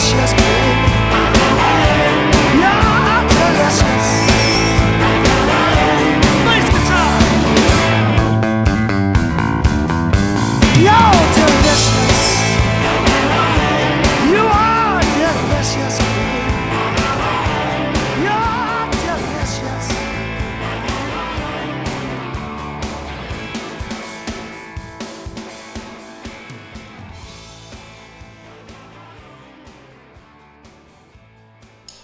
precious You're.